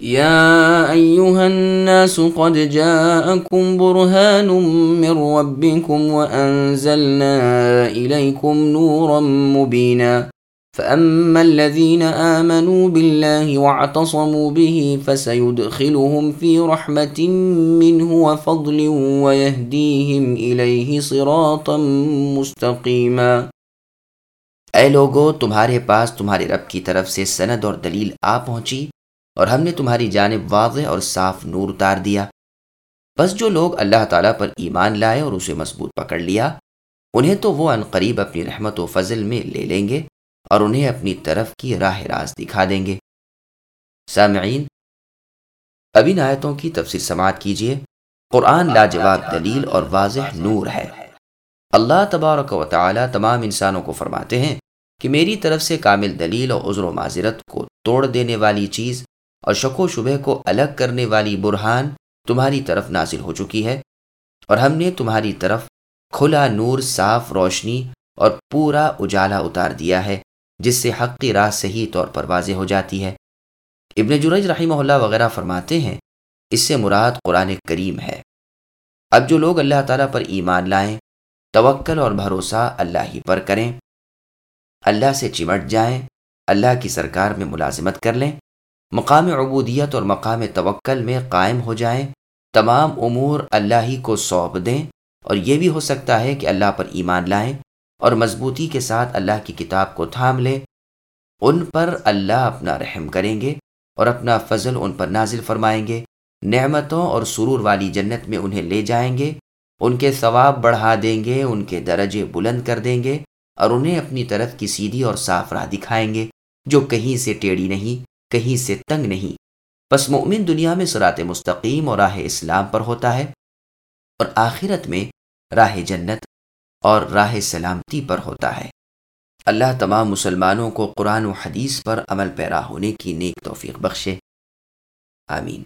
يا أيها الناس قد جاءكم برهان من ربكم وأنزلنا إليكم نورا مبينا. فأما الذين آمنوا بالله واعتصموا به فسيدخلهم في رحمة منه وفضل ويهديهم إليه صراطا مستقيما. اے لوگو تمہارے پاس تمہارے رب کی طرف سے سند اور دلیل آ پہنچی؟ اور ہم نے تمہاری جانب واضح اور صاف نور اتار دیا۔ بس جو لوگ اللہ تعالیٰ پر ایمان لائے اور اسے مضبوط پکڑ لیا، انہیں تو وہ قریب اپنی رحمت و فضل میں لے لیں گے اور انہیں اپنی طرف کی راہ راز دکھا دیں گے۔ سامعین، اب ان آیتوں کی تفسیر سماعت کیجیے۔ قرآن لاجواب دلیل اور واضح نور ہے۔ اللہ تبارک و تعالی تمام انسانوں کو فرماتے ہیں کہ میری طرف سے کامل دلیل اور عذر و معذرت کو توڑ دینے والی چیز اور شک و شبہ کو الگ کرنے والی برہان تمہاری طرف نازل ہو چکی ہے اور ہم نے تمہاری طرف کھلا نور صاف روشنی اور پورا اجالا اتار دیا ہے، جس سے حق کی راہ صحیح طور پر واضح ہو جاتی ہے۔ ابن جرج رحمہ اللہ وغیرہ فرماتے ہیں، اس سے مراد قرآن کریم ہے۔ اب جو لوگ اللہ تعالیٰ پر ایمان لائیں، توکل اور بھروسہ اللہ ہی پر کریں۔ اللہ سے چمٹ جائیں، اللہ کی سرکار میں ملازمت کر لیں۔ مقام عبودیت اور مقام توکل میں قائم ہو جائیں، تمام امور اللہ ہی کو سونپ دیں، اور یہ بھی ہو سکتا ہے کہ اللہ پر ایمان لائیں اور مضبوطی کے ساتھ اللہ کی کتاب کو تھام لیں۔ ان پر اللہ اپنا رحم کریں گے اور اپنا فضل ان پر نازل فرمائیں گے۔ نعمتوں اور سرور والی جنت میں انہیں لے جائیں گے، ان کے ثواب بڑھا دیں گے، ان کے درجے بلند کر دیں گے اور انہیں اپنی طرف کی سیدھی اور صاف راہ دکھائیں گے، جو کہیں سے ٹیڑھی نہیں۔ کہیں سے تنگ نہیں۔ بس مومن دنیا میں سرات مستقیم اور راہ اسلام پر ہوتا ہے اور آخرت میں راہ جنت اور راہ سلامتی پر ہوتا ہے۔ اللہ تمام مسلمانوں کو قرآن و حدیث پر عمل پیرا ہونے کی نیک توفیق بخشے۔ آمین۔